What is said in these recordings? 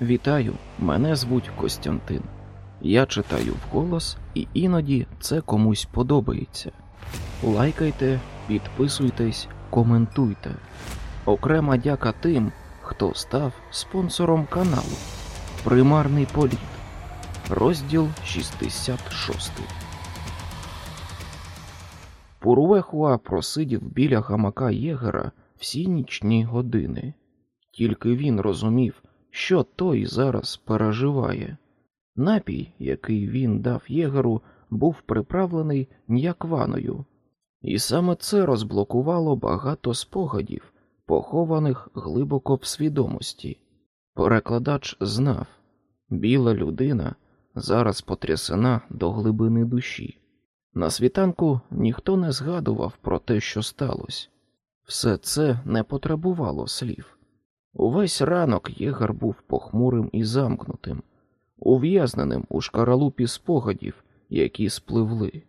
Вітаю, мене звуть Костянтин. Я читаю вголос, і іноді це комусь подобається. Лайкайте, підписуйтесь, коментуйте. Окрема дяка тим, хто став спонсором каналу. Примарний політ. Розділ 66. Пуруехуа просидів біля гамака Єгера всі нічні години. Тільки він розумів, що той зараз переживає. Напій, який він дав єгеру, був приправлений някваною, і саме це розблокувало багато спогадів, похованих глибоко в свідомості. Перекладач знав, біла людина зараз потрясена до глибини душі. На світанку ніхто не згадував про те, що сталося. Все це не потребувало слів. Увесь ранок єгар був похмурим і замкнутим, ув'язненим у шкаралупі спогадів, які спливли.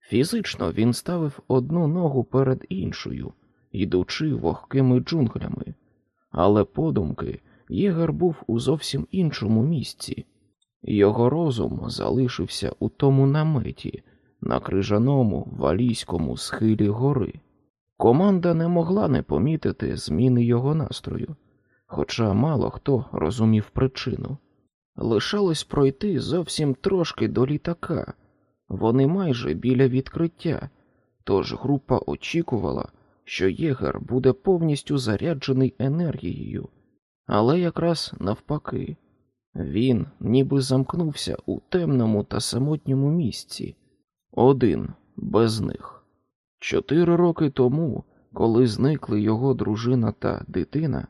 Фізично він ставив одну ногу перед іншою, йдучи вогкими джунглями, але подумки єгар був у зовсім іншому місці. Його розум залишився у тому наметі, на крижаному валійському схилі гори. Команда не могла не помітити зміни його настрою, хоча мало хто розумів причину. Лишалось пройти зовсім трошки до літака, вони майже біля відкриття, тож група очікувала, що єгер буде повністю заряджений енергією, але якраз навпаки, він ніби замкнувся у темному та самотньому місці, один без них. Чотири роки тому, коли зникли його дружина та дитина,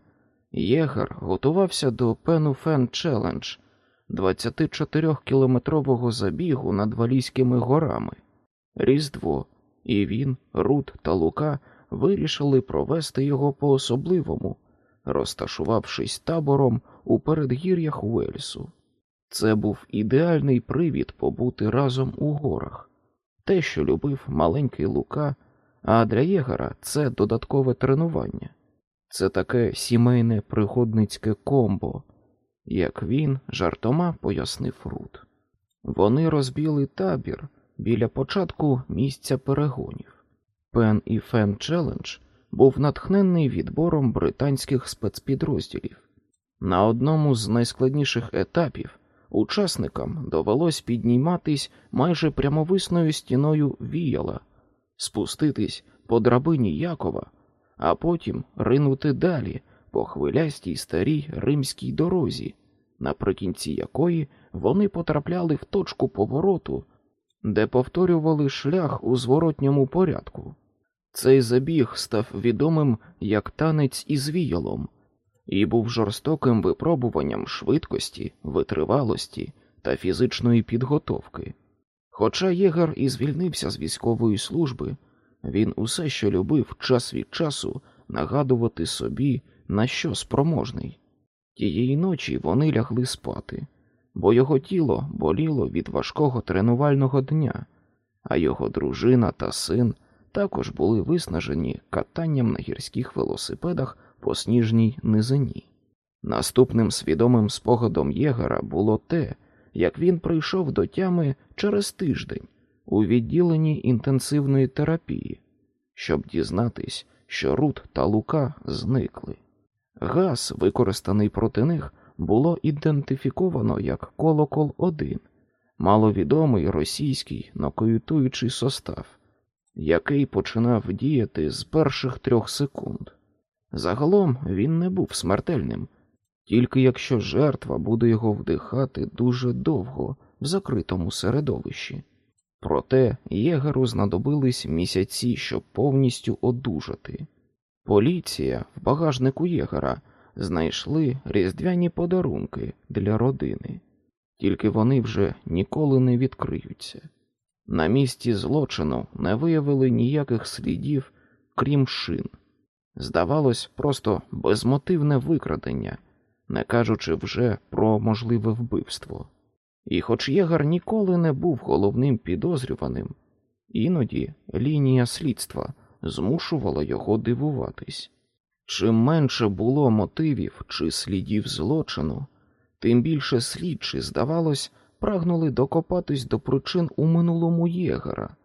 Єгер готувався до Пенуфен Челендж 24-кілометрового забігу над Валійськими горами. Різдво, і він, Рут та Лука вирішили провести його по-особливому, розташувавшись табором у передгір'ях Уельсу. Це був ідеальний привід побути разом у горах, те, що любив маленький Лука, а для Єгера це додаткове тренування. Це таке сімейне пригодницьке комбо, як він жартома пояснив Рут. Вони розбили табір біля початку місця перегонів. Пен і Фен Челендж був натхнений відбором британських спецпідрозділів. На одному з найскладніших етапів учасникам довелось підніматись майже прямовисною стіною віяла, спуститись по драбині Якова, а потім ринути далі по хвилястій старій римській дорозі, наприкінці якої вони потрапляли в точку повороту, де повторювали шлях у зворотньому порядку. Цей забіг став відомим як танець із віялом і був жорстоким випробуванням швидкості, витривалості та фізичної підготовки. Хоча Єгер і звільнився з військової служби, він усе ще любив час від часу нагадувати собі, на що спроможний. Тієї ночі вони лягли спати, бо його тіло боліло від важкого тренувального дня, а його дружина та син також були виснажені катанням на гірських велосипедах по сніжній низині. Наступним свідомим спогадом Єгера було те, як він прийшов до тями через тиждень у відділенні інтенсивної терапії, щоб дізнатись, що Рут та Лука зникли. Газ, використаний проти них, було ідентифіковано як колокол 1 маловідомий російський нокоютуючий состав, який починав діяти з перших трьох секунд. Загалом він не був смертельним, тільки якщо жертва буде його вдихати дуже довго в закритому середовищі. Проте єгеру знадобились місяці, щоб повністю одужати. Поліція в багажнику єгера знайшли різдвяні подарунки для родини, тільки вони вже ніколи не відкриються. На місці злочину не виявили ніяких слідів, крім шин. Здавалось, просто безмотивне викрадення, не кажучи вже про можливе вбивство. І, хоч Єгар ніколи не був головним підозрюваним, іноді лінія слідства змушувала його дивуватись. Чим менше було мотивів чи слідів злочину, Тим більше слідчі, здавалось, прагнули докопатись до причин у минулому єгера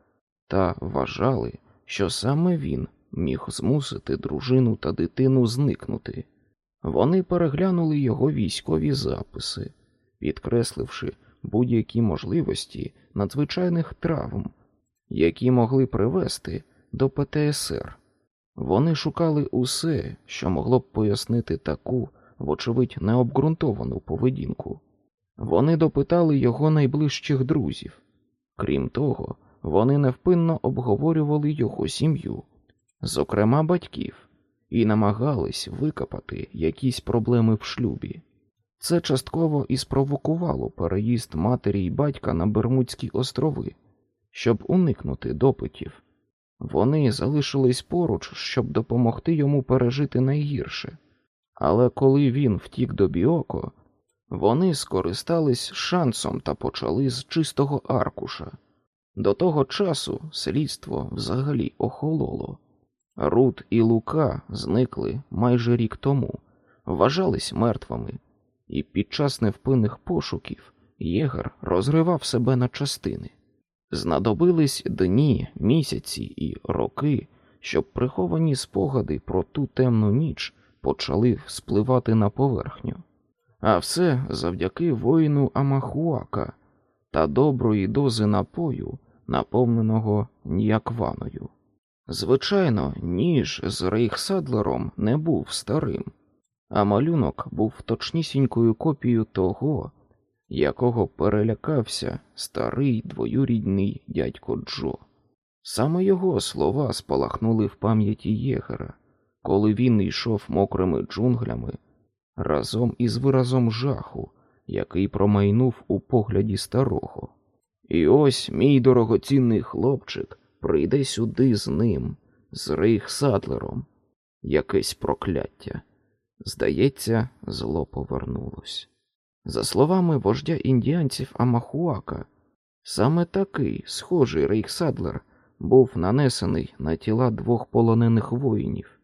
та вважали, що саме він міг змусити дружину та дитину зникнути. Вони переглянули його військові записи, підкресливши будь-які можливості надзвичайних травм, які могли привести до ПТСР. Вони шукали усе, що могло б пояснити таку, вочевидь, необґрунтовану поведінку. Вони допитали його найближчих друзів. Крім того, вони невпинно обговорювали його сім'ю, зокрема батьків, і намагались викопати якісь проблеми в шлюбі. Це частково і спровокувало переїзд матері й батька на Бермудські острови, щоб уникнути допитів. Вони залишились поруч, щоб допомогти йому пережити найгірше. Але коли він втік до Біоко, вони скористались шансом та почали з чистого аркуша. До того часу слідство взагалі охололо. Рут і Лука зникли майже рік тому, вважались мертвими, і під час невпинних пошуків Єгер розривав себе на частини. Знадобились дні, місяці і роки, щоб приховані спогади про ту темну ніч почали спливати на поверхню. А все завдяки воїну Амахуака та доброї дози напою, наповненого ніякваною. Звичайно, ніж з рейхсадлером не був старим, а малюнок був точнісінькою копією того, якого перелякався старий двоюрідний дядько Джо. Саме його слова спалахнули в пам'яті єгера, коли він йшов мокрими джунглями разом із виразом жаху, який промайнув у погляді старого. І ось мій дорогоцінний хлопчик прийде сюди з ним, з рейхсадлером. Якесь прокляття. Здається, зло повернулось. За словами вождя індіанців Амахуака, саме такий схожий рейхсадлер був нанесений на тіла двох полонених воїнів,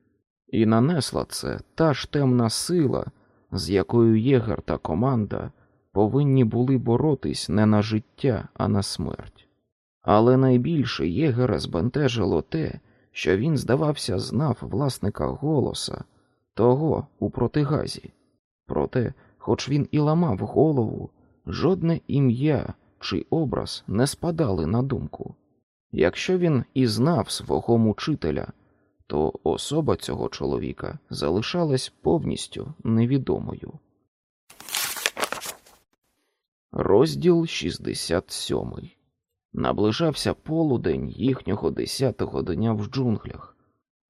і нанесла це та ж темна сила, з якою єгер та команда повинні були боротись не на життя, а на смерть. Але найбільше єгера збентежило те, що він, здавався, знав власника голоса, того у протигазі. Проте, хоч він і ламав голову, жодне ім'я чи образ не спадали на думку. Якщо він і знав свого мучителя, то особа цього чоловіка залишалась повністю невідомою. Розділ 67 Наближався полудень їхнього десятого дня в джунглях.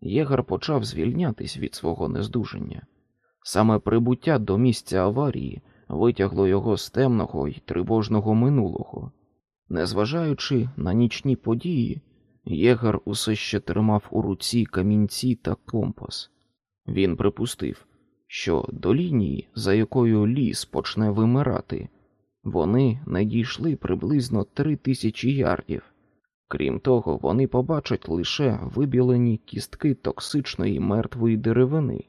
Єгар почав звільнятись від свого нездужання. Саме прибуття до місця аварії витягло його з темного й тривожного минулого. Незважаючи на нічні події, Єгар усе ще тримав у руці камінці та компас. Він припустив, що до лінії, за якою ліс почне вимирати, вони не дійшли приблизно три тисячі ярдів. Крім того, вони побачать лише вибілені кістки токсичної мертвої деревини,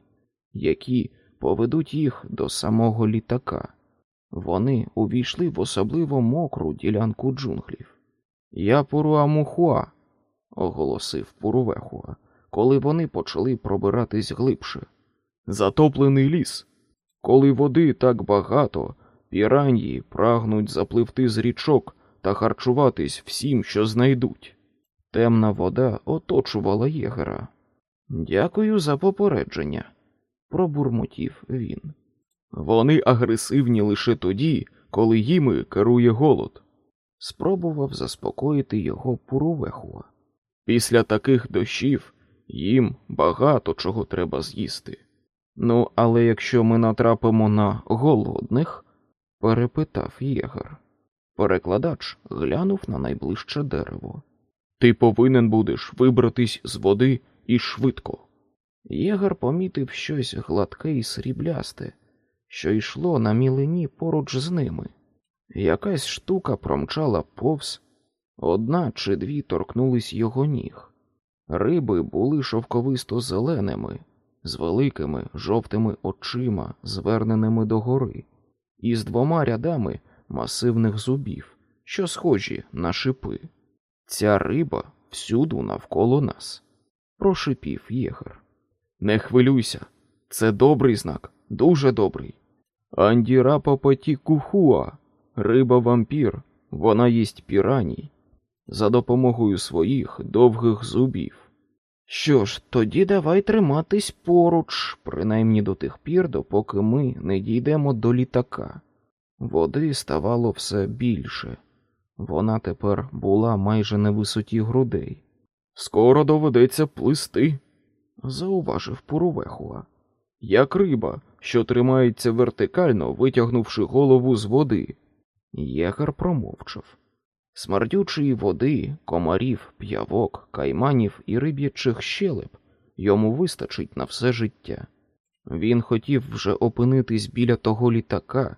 які поведуть їх до самого літака. Вони увійшли в особливо мокру ділянку джунглів. Я Пуруамухуа, оголосив Пурувехуа, коли вони почали пробиратись глибше. Затоплений ліс. Коли води так багато, піранії прагнуть запливти з річок та харчуватись всім, що знайдуть. Темна вода оточувала єгера. Дякую за попередження, пробурмотів він. Вони агресивні лише тоді, коли їми керує голод. Спробував заспокоїти його Пурувехуа. Після таких дощів їм багато чого треба з'їсти. Ну, але якщо ми натрапимо на голодних, перепитав єгер. Перекладач глянув на найближче дерево. Ти повинен будеш вибратись з води і швидко. Єгер помітив щось гладке і сріблясте, що йшло на мілині поруч з ними. Якась штука промчала повз, одна чи дві торкнулись його ніг. Риби були шовковисто зеленими, з великими жовтими очима, зверненими догори. із двома рядами масивних зубів, що схожі на шипи. Ця риба всюду навколо нас, прошипів єгер. Не хвилюйся, це добрий знак, дуже добрий. Андірапа кухуа, риба вампір, вона їсть піраній за допомогою своїх довгих зубів. Що ж, тоді давай триматись поруч, принаймні до тих пір, допоки ми не дійдемо до літака. Води ставало все більше. Вона тепер була майже на висоті грудей. Скоро доведеться плисти, зауважив Пурувехуа. Як риба, що тримається вертикально, витягнувши голову з води. Єгар промовчав. Смердючої води, комарів, п'явок, кайманів і риб'ячих щелеп йому вистачить на все життя. Він хотів вже опинитись біля того літака,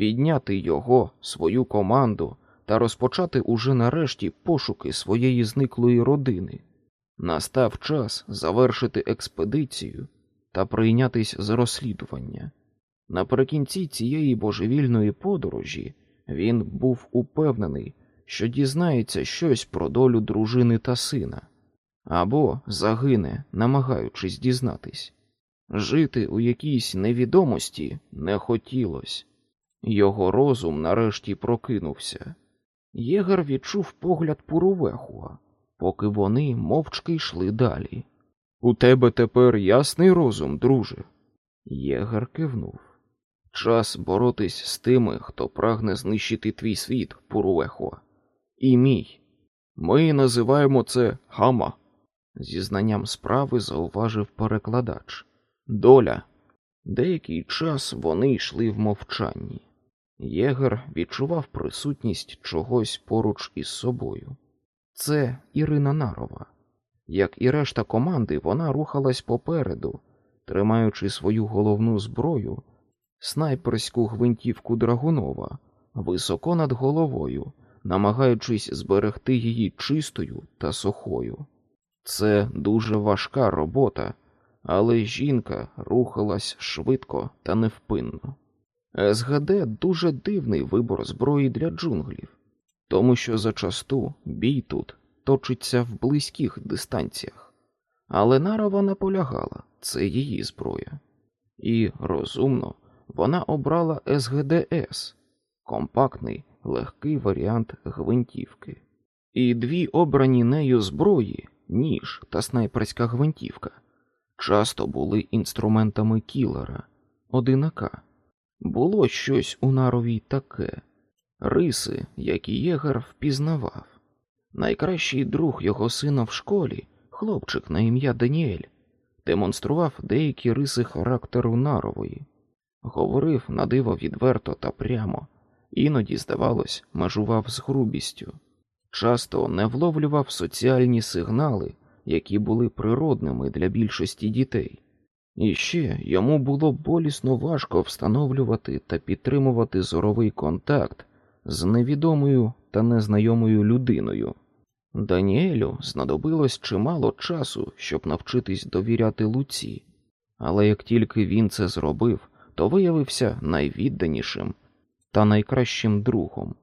підняти його, свою команду та розпочати уже нарешті пошуки своєї зниклої родини. Настав час завершити експедицію та прийнятись за розслідування. Наприкінці цієї божевільної подорожі він був упевнений, що дізнається щось про долю дружини та сина, або загине, намагаючись дізнатись. Жити у якійсь невідомості не хотілося. Його розум нарешті прокинувся. Єгер відчув погляд Пурувехуа, поки вони мовчки йшли далі. У тебе тепер ясний розум, друже. Єгер кивнув. Час боротись з тими, хто прагне знищити твій світ, Пурувехуа. І мій. Ми називаємо це гама. Зі знанням справи зауважив перекладач. Доля. Деякий час вони йшли в мовчанні. Єгер відчував присутність чогось поруч із собою. Це Ірина Нарова. Як і решта команди, вона рухалась попереду, тримаючи свою головну зброю, снайперську гвинтівку Драгунова, високо над головою, намагаючись зберегти її чистою та сухою. Це дуже важка робота, але жінка рухалась швидко та невпинно. СГД дуже дивний вибор зброї для джунглів, тому що зачасту бій тут точиться в близьких дистанціях. Але Нарова наполягала, це її зброя. І розумно вона обрала СГДС компактний, легкий варіант гвинтівки. І дві обрані нею зброї, ніж та снайперська гвинтівка, часто були інструментами кілера, одинака. Було щось у наровій таке, риси, які єгер впізнавав. Найкращий друг його сина в школі, хлопчик на ім'я Даніель, демонстрував деякі риси характеру нарової, говорив на диво відверто та прямо, іноді, здавалось, межував з грубістю, часто не вловлював соціальні сигнали, які були природними для більшості дітей. І ще йому було болісно важко встановлювати та підтримувати зоровий контакт з невідомою та незнайомою людиною. Даніелю знадобилось чимало часу, щоб навчитись довіряти Луці, але як тільки він це зробив, то виявився найвідданішим та найкращим другом.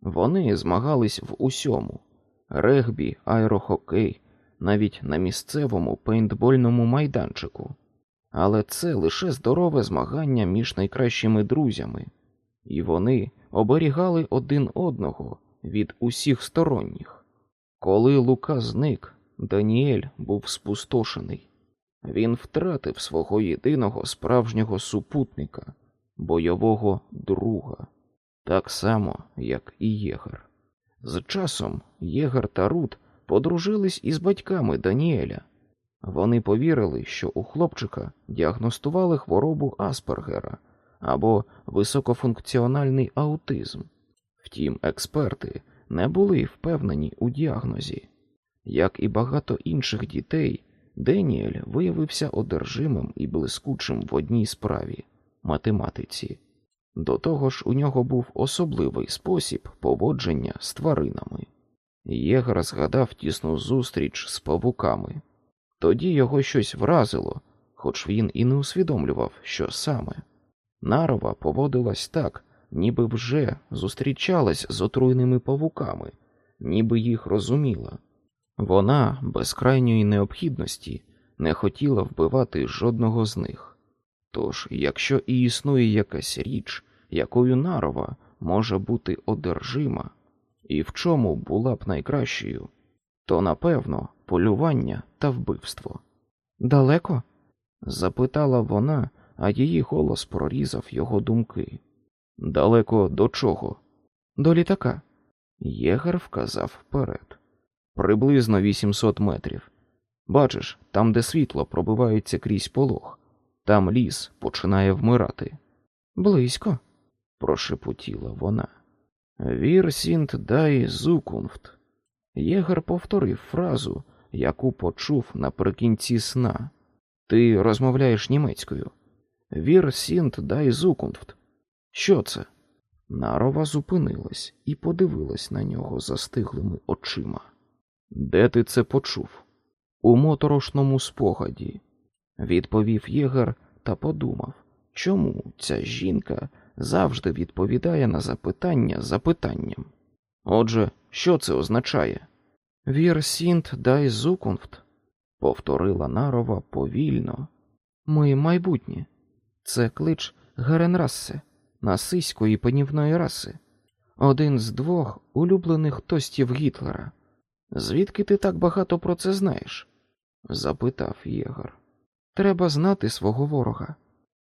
Вони змагались в усьому регбі, аерохокей, навіть на місцевому пейнтбольному майданчику. Але це лише здорове змагання між найкращими друзями, і вони оберігали один одного від усіх сторонніх. Коли Лука зник, Даніель був спустошений. Він втратив свого єдиного справжнього супутника, бойового друга, так само, як і Єгер. З часом Єгер та Рут подружились із батьками Даніеля. Вони повірили, що у хлопчика діагностували хворобу Аспергера або високофункціональний аутизм. Втім, експерти не були впевнені у діагнозі. Як і багато інших дітей, Деніель виявився одержимим і блискучим в одній справі математиці. До того ж, у нього був особливий спосіб поводження з тваринами. Єгер згадав тісну зустріч з павуками. Тоді його щось вразило, хоч він і не усвідомлював, що саме. Нарова поводилась так, ніби вже зустрічалась з отруйними павуками, ніби їх розуміла. Вона без крайньої необхідності не хотіла вбивати жодного з них. Тож, якщо і існує якась річ, якою нарова може бути одержима, і в чому була б найкращою, то напевно полювання та вбивство. Далеко? запитала вона, а її голос прорізав його думки. Далеко до чого? До літака. Єгер вказав вперед. Приблизно 800 метрів. Бачиш, там, де світло пробивається крізь полог, там ліс починає вмирати. Близько, прошепотіла вона. Wir sind die Zukunft. Єгер повторив фразу, яку почув наприкінці сна. Ти розмовляєш німецькою. Wir sind die Zukunft. Що це? Нарова зупинилась і подивилась на нього застиглими очима. Де ти це почув? У моторошному спогаді, відповів Єгер та подумав, чому ця жінка завжди відповідає на запитання запитанням. Отже, що це означає? Wir sind die Zukunft, повторила Нарова повільно. Ми майбутнє. Це клич Геренрасе, насиської панівної раси, один з двох улюблених тостів Гітлера. Звідки ти так багато про це знаєш? запитав Єгор. Треба знати свого ворога,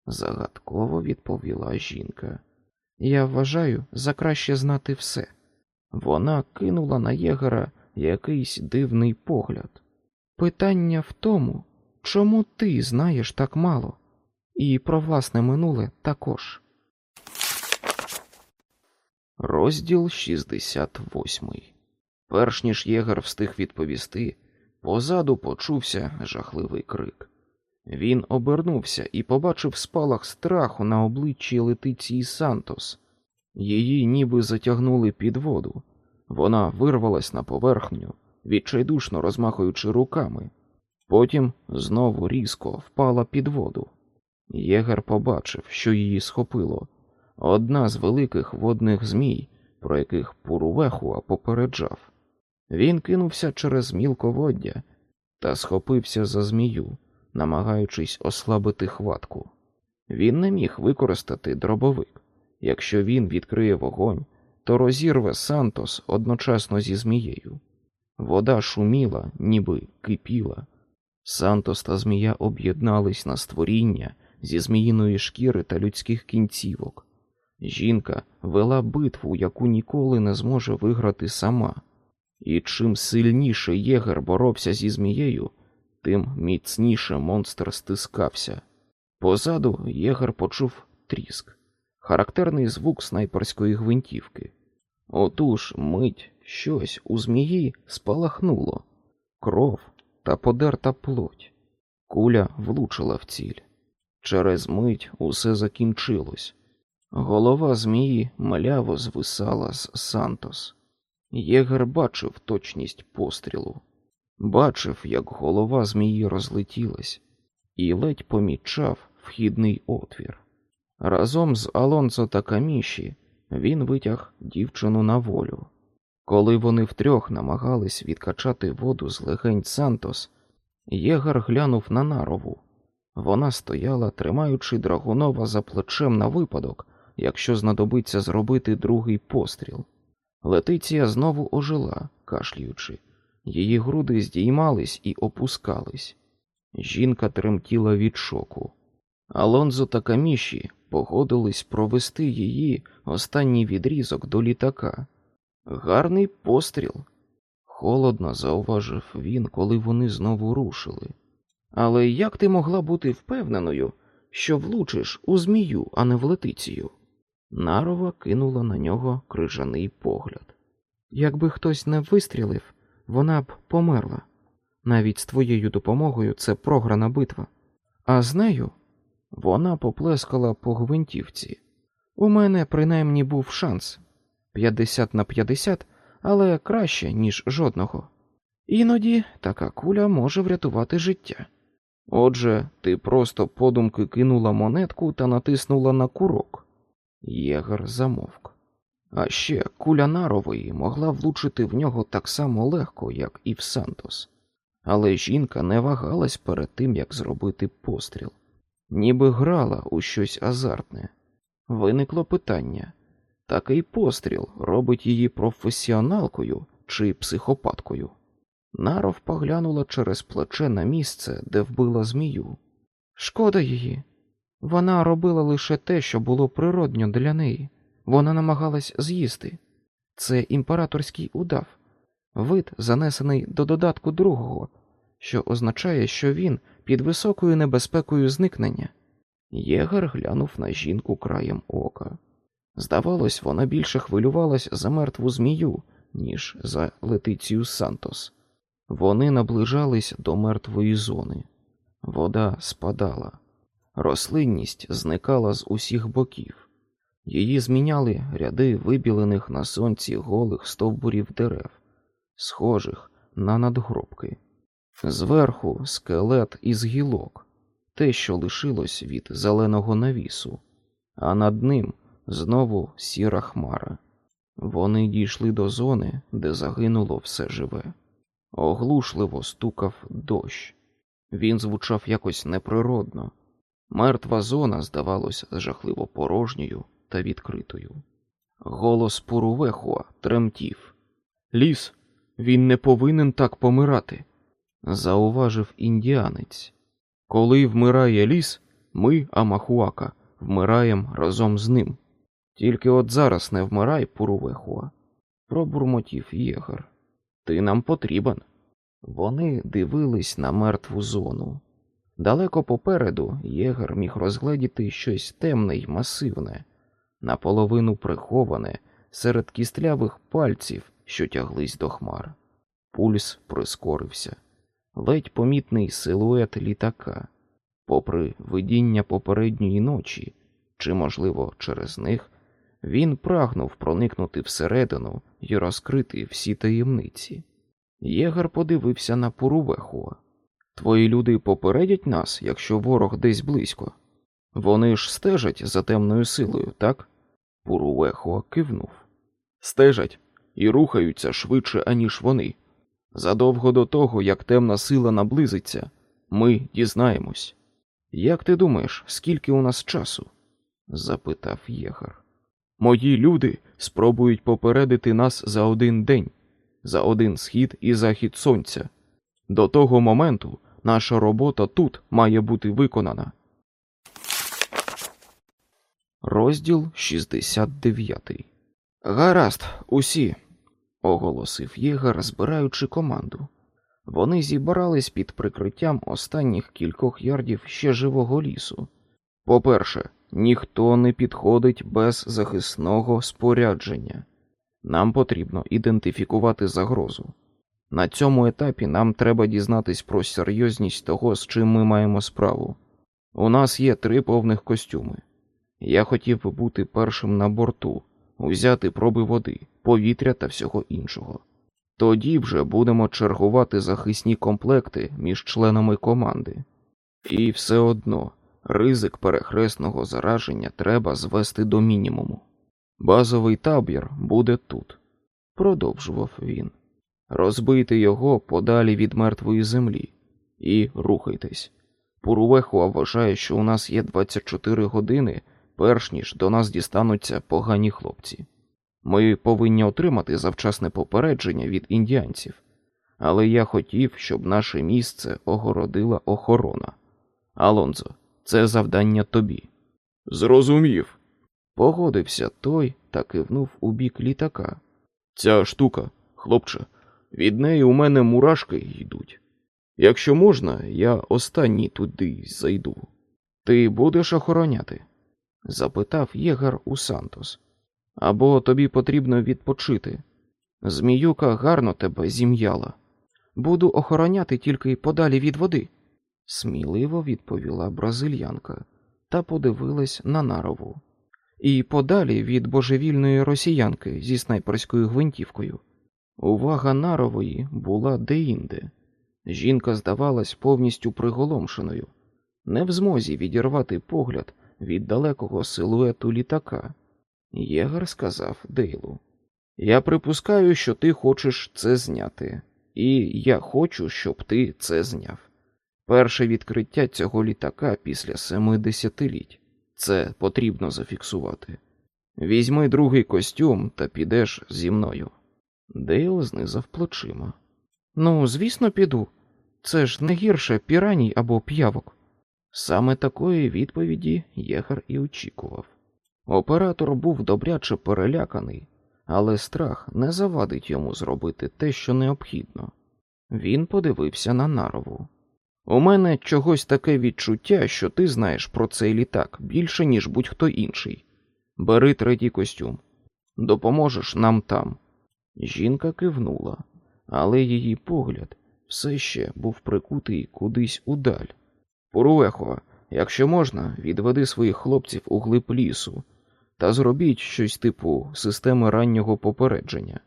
загадково відповіла жінка. Я вважаю за краще знати все. Вона кинула на Єгора якийсь дивний погляд. Питання в тому, чому ти знаєш так мало, і про власне минуле також. Розділ 68 Перш ніж Єгер встиг відповісти, позаду почувся жахливий крик. Він обернувся і побачив спалах страху на обличчі Летиції Сантос. Її ніби затягнули під воду. Вона вирвалась на поверхню, відчайдушно розмахуючи руками. Потім знову різко впала під воду. Єгер побачив, що її схопило. Одна з великих водних змій, про яких Пурувехуа попереджав. Він кинувся через мілководдя та схопився за змію, намагаючись ослабити хватку. Він не міг використати дробовик. Якщо він відкриє вогонь, то розірве Сантос одночасно зі змією. Вода шуміла, ніби кипіла. Сантос та змія об'єднались на створіння зі зміїної шкіри та людських кінцівок. Жінка вела битву, яку ніколи не зможе виграти сама. І чим сильніше єгер боровся зі змією, тим міцніше монстр стискався. Позаду єгер почув тріск, характерний звук снайперської гвинтівки. Отуж мить щось у змії спалахнуло, кров та подерта плоть. Куля влучила в ціль. Через мить усе закінчилось. Голова змії маляво звисала з Сантос. Єгер бачив точність пострілу, бачив, як голова змії розлетілась, і ледь помічав вхідний отвір. Разом з Алонсо та Каміші він витяг дівчину на волю. Коли вони втрьох намагались відкачати воду з легень Сантос, Єгар глянув на нарову. Вона стояла, тримаючи Драгунова за плечем на випадок, якщо знадобиться зробити другий постріл. Летиція знову ожила, кашлюючи. Її груди здіймались і опускались. Жінка тремтіла від шоку. Алонзо та каміші погодились провести її останній відрізок до літака. Гарний постріл. Холодно зауважив він, коли вони знову рушили. Але як ти могла бути впевненою, що влучиш у змію, а не в летицію? Нарова кинула на нього крижаний погляд. Якби хтось не вистрілив, вона б померла. Навіть з твоєю допомогою це програна битва. А з нею вона поплескала по гвинтівці. У мене принаймні був шанс 50 на 50, але краще, ніж жодного. Іноді така куля може врятувати життя. Отже, ти просто подумки кинула монетку та натиснула на курок. Єгер замовк. А ще куля нарової могла влучити в нього так само легко, як і в Сантос. Але жінка не вагалась перед тим, як зробити постріл, ніби грала у щось азартне. Виникло питання такий постріл робить її професіоналкою чи психопаткою. Наров поглянула через плече на місце, де вбила змію. Шкода її. Вона робила лише те, що було природньо для неї. Вона намагалась з'їсти. Це імператорський удав, вид, занесений до додатку другого, що означає, що він під високою небезпекою зникнення. Єгер глянув на жінку краєм ока. Здавалось, вона більше хвилювалась за мертву змію, ніж за Летицію Сантос. Вони наближались до мертвої зони. Вода спадала, рослинність зникала з усіх боків. Її зміняли ряди вибілених на сонці голих стовбурів дерев, схожих на надгробки. Зверху скелет із гілок, те, що лишилось від зеленого навісу, а над ним знову сіра хмара. Вони дійшли до зони, де загинуло все живе. Оглушливо стукав дощ. Він звучав якось неприродно. Мертва зона здавалась жахливо порожньою та відкритою. Голос Пурувехуа тремтів. Ліс, він не повинен так помирати, зауважив індіанець. Коли вмирає ліс, ми, Амахуака, вмираємо разом з ним. Тільки от зараз не вмирай, Пурувехуа, пробурмотів єгер. Ти нам потрібен. Вони дивились на мертву зону. Далеко попереду єгер міг розгледіти щось темне й масивне, наполовину приховане серед кістлявих пальців, що тяглись до хмар. Пульс прискорився, ледь помітний силует літака, попри видіння попередньої ночі, чи, можливо, через них, він прагнув проникнути всередину і розкрити всі таємниці. Єгер подивився на Пурувехуа. Твої люди попередять нас, якщо ворог десь близько. Вони ж стежать за темною силою, так? Пурувехуа кивнув. Стежать і рухаються швидше, аніж вони. Задовго до того, як темна сила наблизиться, ми дізнаємось. Як ти думаєш, скільки у нас часу? запитав єгер. Мої люди спробують попередити нас за один день, за один схід і захід сонця. До того моменту наша робота тут має бути виконана. Розділ 69 Гаразд, усі, оголосив Єгер, збираючи команду. Вони зібрались під прикриттям останніх кількох ярдів ще живого лісу. По-перше, ніхто не підходить без захисного спорядження. Нам потрібно ідентифікувати загрозу. На цьому етапі нам треба дізнатись про серйозність того, з чим ми маємо справу. У нас є три повних костюми. Я хотів би бути першим на борту, взяти проби води, повітря та всього іншого. Тоді вже будемо чергувати захисні комплекти між членами команди. І все одно ризик перехресного зараження треба звести до мінімуму. Базовий табір буде тут, продовжував він. Розбийте його подалі від мертвої землі і рухайтесь. Пурувехуа вважає, що у нас є 24 години, перш ніж до нас дістануться погані хлопці. Ми повинні отримати завчасне попередження від індіанців, але я хотів, щоб наше місце огородила охорона. Алонзо, це завдання тобі. Зрозумів. Погодився той та кивнув у бік літака. Ця штука, хлопче, від неї у мене мурашки йдуть. Якщо можна, я останній туди зайду. Ти будеш охороняти? запитав єгар у Сантос. Або тобі потрібно відпочити. Зміюка гарно тебе зім'яла. Буду охороняти тільки подалі від води, сміливо відповіла бразильянка та подивилась на нарову. І подалі від божевільної росіянки зі снайперською гвинтівкою. Увага нарової була деінде. Жінка здавалась повністю приголомшеною, не в змозі відірвати погляд від далекого силуету літака. Єгер сказав Дейлу: Я припускаю, що ти хочеш це зняти, і я хочу, щоб ти це зняв. Перше відкриття цього літака після семи десятиліть. Це потрібно зафіксувати. Візьми другий костюм та підеш зі мною. Дейл знизав плечима. Ну, звісно, піду. Це ж не гірше піраній або п'явок. Саме такої відповіді Єгер і очікував. Оператор був добряче переляканий, але страх не завадить йому зробити те, що необхідно. Він подивився на Нарову. У мене чогось таке відчуття, що ти знаєш про цей літак більше, ніж будь-хто інший. Бери третій костюм. Допоможеш нам там. Жінка кивнула, але її погляд все ще був прикутий кудись удаль. Пуруехо, якщо можна, відведи своїх хлопців у глиб лісу та зробіть щось типу системи раннього попередження.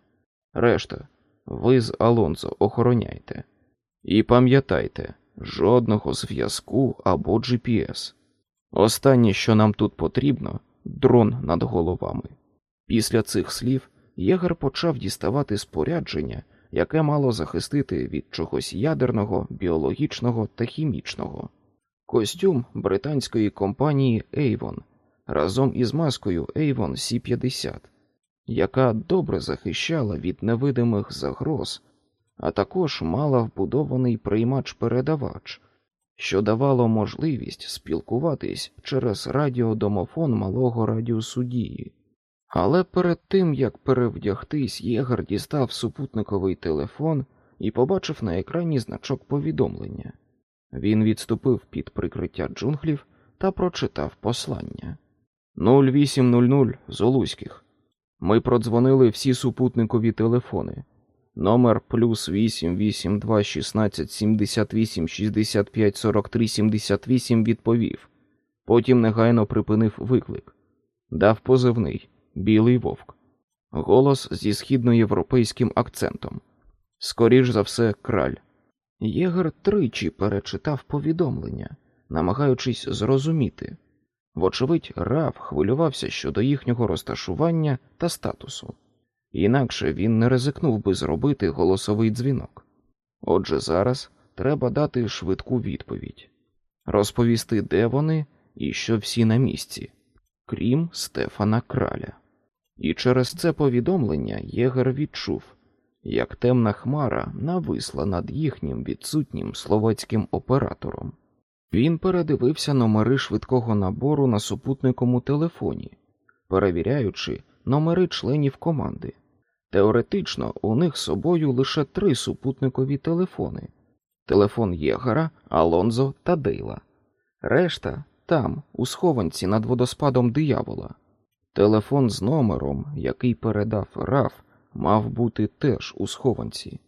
Решта, ви з Алонзо охороняйте. І пам'ятайте, жодного зв'язку або GPS. Останнє, що нам тут потрібно, дрон над головами. Після цих слів Єгер почав діставати спорядження, яке мало захистити від чогось ядерного, біологічного та хімічного. Костюм британської компанії Avon разом із маскою Avon C50, яка добре захищала від невидимих загроз, а також мала вбудований приймач-передавач, що давало можливість спілкуватись через радіодомофон малого радіусу дії. Але перед тим як перевдягтись, Єгар дістав супутниковий телефон і побачив на екрані значок повідомлення. Він відступив під прикриття джунглів та прочитав послання 0800 Золуських. Ми продзвонили всі супутникові телефони. Номер плюс 882 16 78 65 43 78 відповів. Потім негайно припинив виклик. Дав позивний Білий вовк. Голос зі східноєвропейським акцентом. Скоріш за все, краль. Єгер тричі перечитав повідомлення, намагаючись зрозуміти. Вочевидь, Раф хвилювався щодо їхнього розташування та статусу, інакше він не ризикнув би зробити голосовий дзвінок. Отже, зараз треба дати швидку відповідь, розповісти, де вони і що всі на місці, крім Стефана Краля. І через це повідомлення Єгер відчув, як темна хмара нависла над їхнім відсутнім словацьким оператором. Він передивився номери швидкого набору на супутниковому телефоні, перевіряючи номери членів команди. Теоретично у них з собою лише три супутникові телефони: телефон Єгера, Алонзо та Дейла. Решта там, у схованці над водоспадом диявола. Телефон з номером, який передав Раф, мав бути теж у схованці.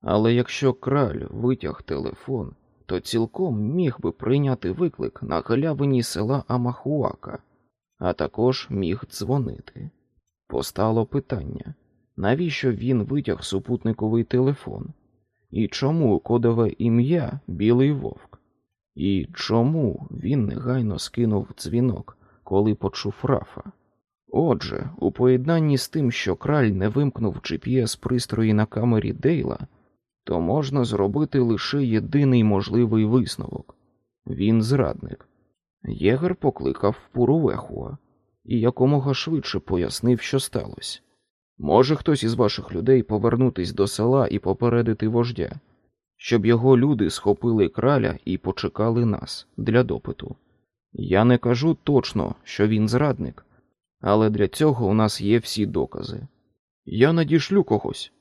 Але якщо краль витяг телефон, то цілком міг би прийняти виклик на галявині села Амахуака, а також міг дзвонити. Постало питання, навіщо він витяг супутниковий телефон? І чому кодове ім'я Білий Вовк? І чому він негайно скинув дзвінок, коли почув Рафа? Отже, у поєднанні з тим, що краль не вимкнув gps пристрої на камері Дейла, то можна зробити лише єдиний можливий висновок він зрадник. Єгер покликав Пурувехуа і якомога швидше пояснив, що сталося. Може хтось із ваших людей повернутись до села і попередити вождя, щоб його люди схопили краля і почекали нас для допиту. Я не кажу точно, що він зрадник, але для цього у нас є всі докази. Я надішлю когось,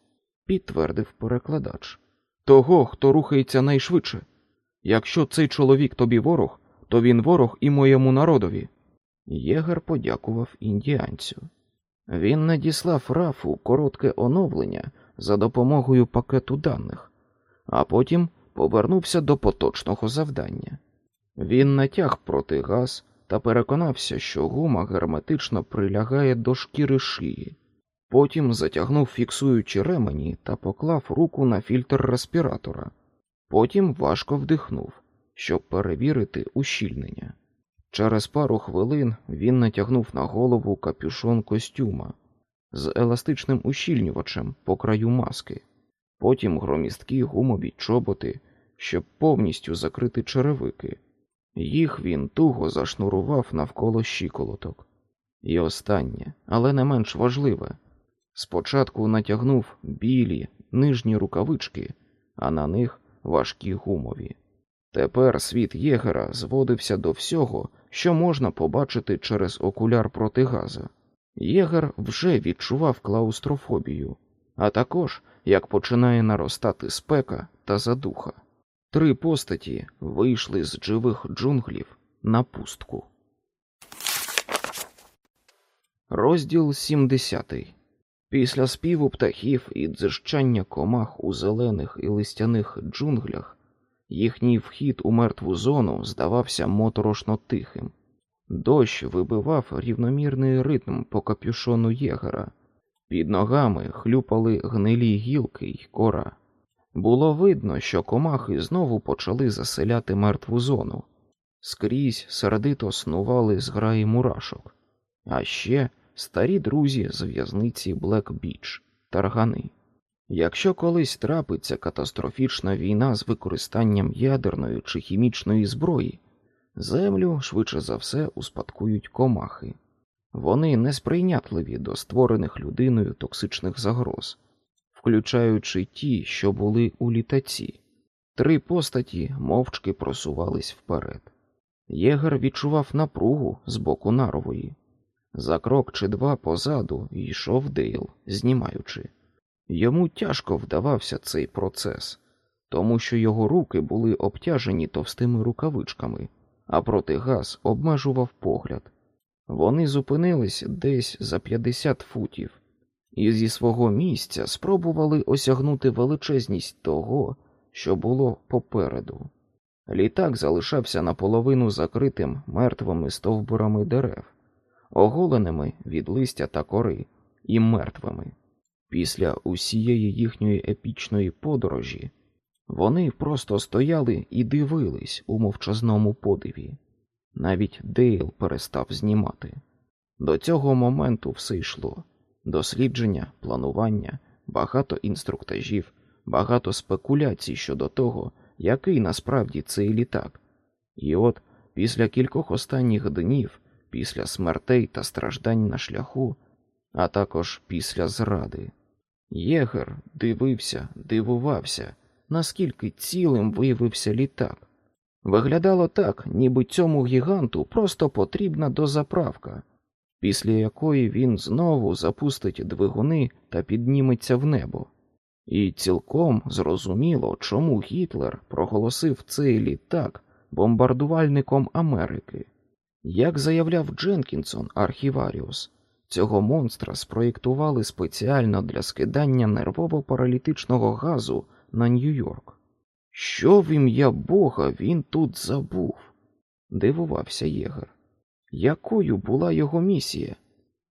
підтвердив перекладач. Того, хто рухається найшвидше. Якщо цей чоловік тобі ворог, то він ворог і моєму народові. Єгер подякував індіанцю. Він надіслав Рафу коротке оновлення за допомогою пакету даних, а потім повернувся до поточного завдання. Він натяг протигаз та переконався, що гума герметично прилягає до шкіри шиї. Потім затягнув фіксуючі ремені та поклав руку на фільтр респіратора. Потім важко вдихнув, щоб перевірити ущільнення. Через пару хвилин він натягнув на голову капюшон костюма з еластичним ущільнювачем по краю маски, потім громісткі гумові чоботи, щоб повністю закрити черевики. Їх він туго зашнурував навколо щиколоток. І останнє, але не менш важливе, спочатку натягнув білі нижні рукавички, а на них важкі гумові. Тепер світ єгера зводився до всього, що можна побачити через окуляр протигаза. Єгер вже відчував клаустрофобію, а також як починає наростати спека та задуха. Три постаті вийшли з живих джунглів на пустку. Розділ 70 Після співу птахів і дзижчання комах у зелених і листяних джунглях їхній вхід у мертву зону здавався моторошно тихим. Дощ вибивав рівномірний ритм по капюшону єгера, під ногами хлюпали гнилі гілки й кора. Було видно, що комахи знову почали заселяти мертву зону, скрізь сердито снували зграї мурашок, а ще старі друзі з в'язниці Блек Біч, таргани. Якщо колись трапиться катастрофічна війна з використанням ядерної чи хімічної зброї, землю швидше за все успадкують комахи. Вони несприйнятливі до створених людиною токсичних загроз, включаючи ті, що були у літаці. Три постаті мовчки просувались вперед. Єгер відчував напругу з боку Нарової. За крок чи два позаду йшов Дейл, знімаючи. Йому тяжко вдавався цей процес, тому що його руки були обтяжені товстими рукавичками, а протигаз обмежував погляд. Вони зупинились десь за 50 футів, і зі свого місця спробували осягнути величезність того, що було попереду. Літак залишався наполовину закритим мертвими стовбурами дерев, оголеними від листя та кори і мертвими. Після усієї їхньої епічної подорожі вони просто стояли і дивились у мовчазному подиві. Навіть Дейл перестав знімати. До цього моменту все йшло дослідження, планування, багато інструктажів, багато спекуляцій щодо того, який насправді цей літак. І от після кількох останніх днів, після смертей та страждань на шляху, а також після зради, Єгер дивився, дивувався, наскільки цілим виявився літак. Виглядало так, ніби цьому гіганту просто потрібна дозаправка, після якої він знову запустить двигуни та підніметься в небо. І цілком зрозуміло, чому Гітлер проголосив цей літак бомбардувальником Америки. Як заявляв Дженкінсон Архіваріус, цього монстра спроєктували спеціально для скидання нервово-паралітичного газу на Нью-Йорк. Що в ім'я Бога він тут забув? дивувався Єгер. Якою була його місія?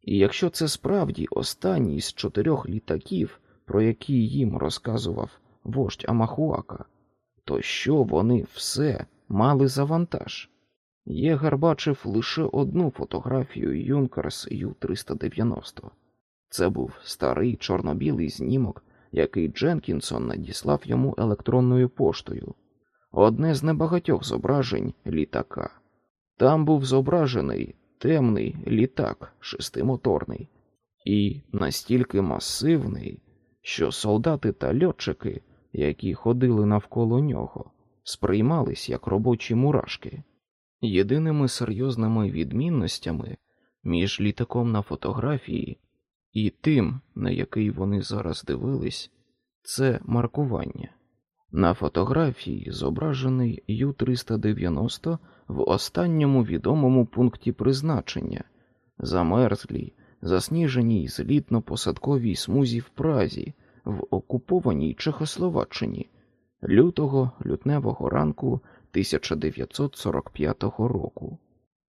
І якщо це справді останній з чотирьох літаків, про які їм розказував вождь Амахуака, то що вони все мали за вантаж? Єгер бачив лише одну фотографію Юнкерс Ю-390. Це був старий чорно-білий знімок який Дженкінсон надіслав йому електронною поштою, одне з небагатьох зображень літака. Там був зображений темний літак шестимоторний і настільки масивний, що солдати та льотчики, які ходили навколо нього, сприймались як робочі мурашки. Єдиними серйозними відмінностями між літаком на фотографії і тим, на який вони зараз дивились, це маркування. На фотографії зображений Ю-390 в останньому відомому пункті призначення, замерзлій, засніженій злітно-посадковій смузі в Празі в окупованій Чехословаччині. Лютого лютневого ранку 1945 року.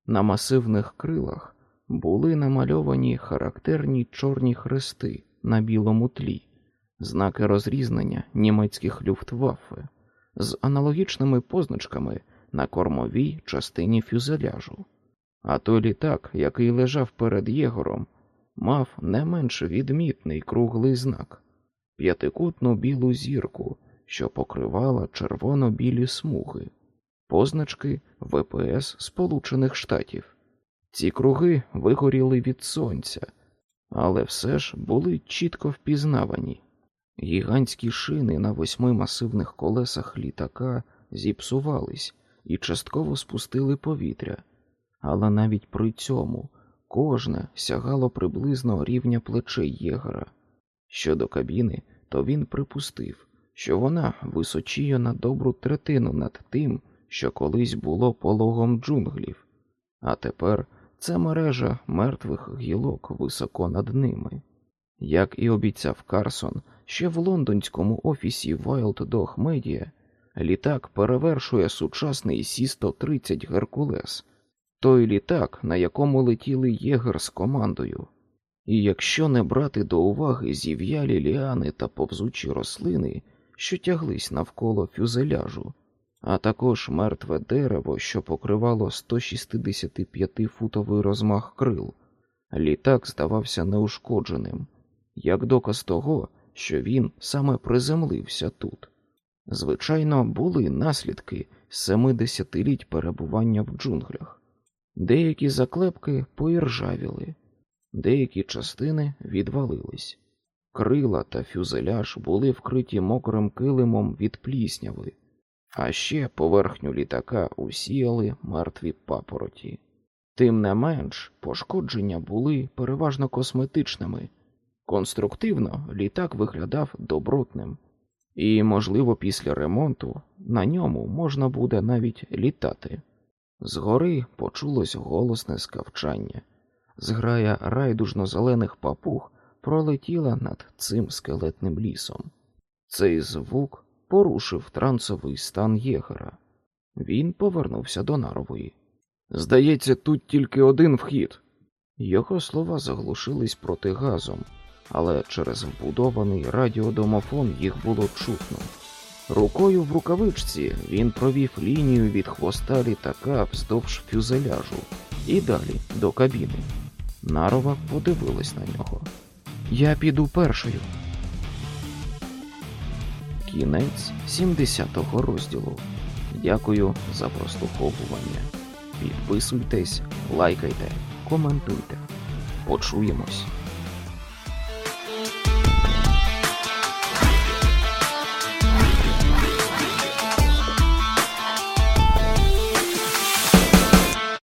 На масивних крилах були намальовані характерні чорні хрести на білому тлі, знаки розрізнення німецьких люфтваффе, з аналогічними позначками на кормовій частині фюзеляжу. А той літак, який лежав перед Єгором, мав не менш відмітний круглий знак п'ятикутну білу зірку, що покривала червоно-білі смуги, позначки ВПС Сполучених Штатів. Ці круги вигоріли від сонця, але все ж були чітко впізнавані. Гігантські шини на восьми масивних колесах літака зіпсувались і частково спустили повітря, але навіть при цьому кожне сягало приблизно рівня плечей єгера. Щодо кабіни, то він припустив, що вона височіє на добру третину над тим, що колись було пологом джунглів, а тепер це мережа мертвих гілок високо над ними. Як і обіцяв Карсон, ще в лондонському офісі Wild Dog Media літак перевершує сучасний Сі-130 Геркулес, той літак, на якому летіли єгер з командою. І якщо не брати до уваги зів'ялі ліани та повзучі рослини, що тяглись навколо фюзеляжу, а також мертве дерево, що покривало 165-футовий розмах крил, літак здавався неушкодженим, як доказ того, що він саме приземлився тут. Звичайно, були наслідки 70-літь перебування в джунглях, деякі заклепки поіржавіли. Деякі частини відвалились. Крила та фюзеляж були вкриті мокрим килимом від плісняви, а ще поверхню літака усіяли мертві папороті. Тим не менш, пошкодження були переважно косметичними. Конструктивно літак виглядав добротним, і, можливо, після ремонту на ньому можна буде навіть літати. Згори почулось голосне скавчання. Зграя райдужно-зелених папуг пролетіла над цим скелетним лісом. Цей звук порушив трансовий стан єгера. Він повернувся до нарової. Здається, тут тільки один вхід. Його слова заглушились протигазом, але через вбудований радіодомофон їх було чутно. Рукою в рукавичці він провів лінію від хвоста літака вздовж фюзеляжу і далі до кабіни. Нарова подивилась на нього. Я піду першою. Кінець 70-го розділу. Дякую за прослуховування. Підписуйтесь, лайкайте, коментуйте. Почуємось.